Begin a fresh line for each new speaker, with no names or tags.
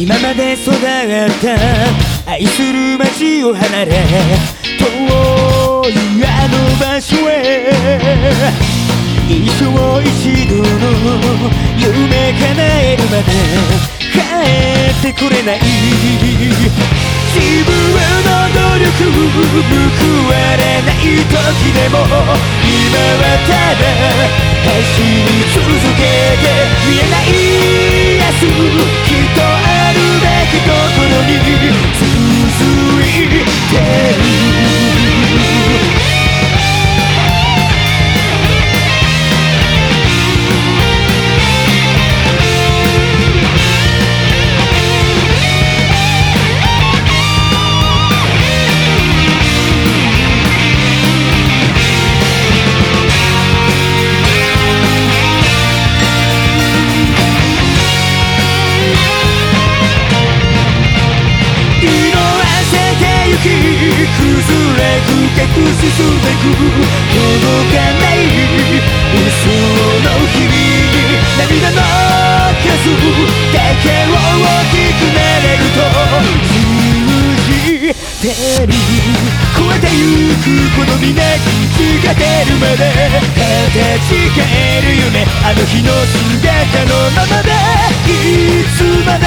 今まで育った愛する街を離れ遠いあの場所へ。一生一度の夢叶えるまで帰ってこれない。自分の努力報われない時でもく進んでく届かない嘘の日々に涙の数だけを大きくなれると信じてる超えてゆくことになくが出るまで形変える夢あの日の姿のままでいつまで